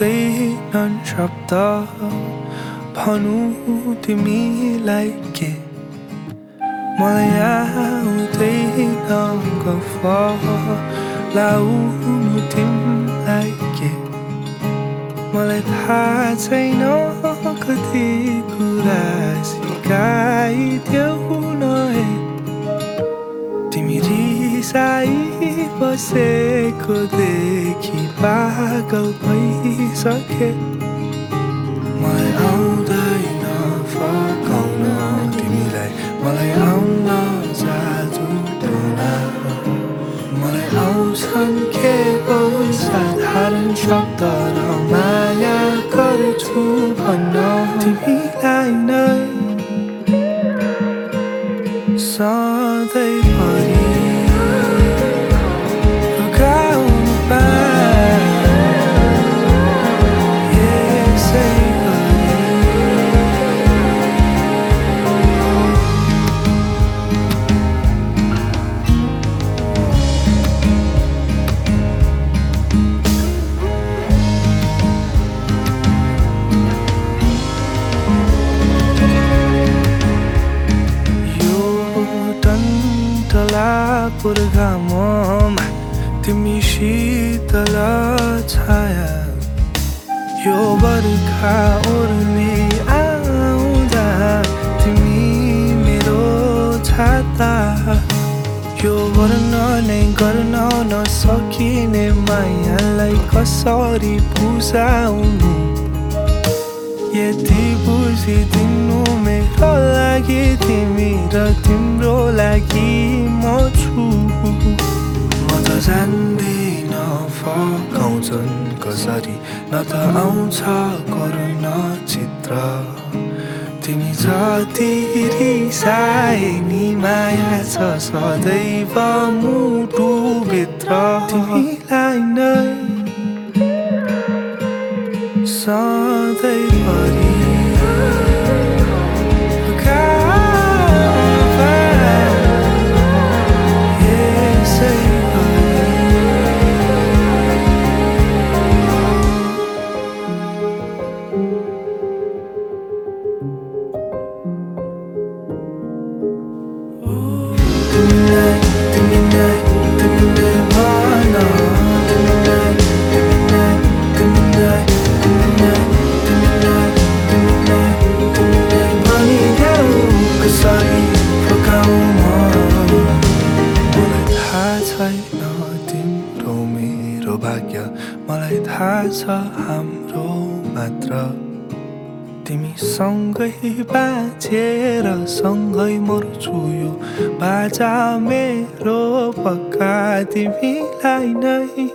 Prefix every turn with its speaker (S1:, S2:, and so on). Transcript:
S1: शब्द भनु तिमीलाई के? मलाई आउँदैन गफ लाउनु तिमीलाई के? मलाई थाहा छैन कति कुरा सिकाइदेऊ नहे तिमी रिसाइ बसेको देखि पागल भइसके मलाई आउँदैन फकाउन तिमीलाई मलाई आउन जादु टोना मलाई आउँछन् के हो साधारण शब्द र माया गर्छु भन्न तिमीलाई टन्टलापुर घाममा तिमी शीतल छाया। यो बर्खा ओर्ली आउँदा तिमी मेरो छाता। यो वर्णनै गर्न नसकिने मायालाई कसरी बुझाउनु यति बुझिदिनु मेरो लागि तिमी र तिम्रो लागि। जान्दिन फकाउँछन् कसरी न त आउँछ करुण चित्र तिमी जति रिसाए नि माया छ सदैव मुटुभित्र छैन तिम्रो मेरो भाग्य मलाई थाहा छ हाम्रो मात्र। तिमी सँगै बाँचेर सँगै मर्छु यो बाजा मेरो पक्का। तिमीलाई नै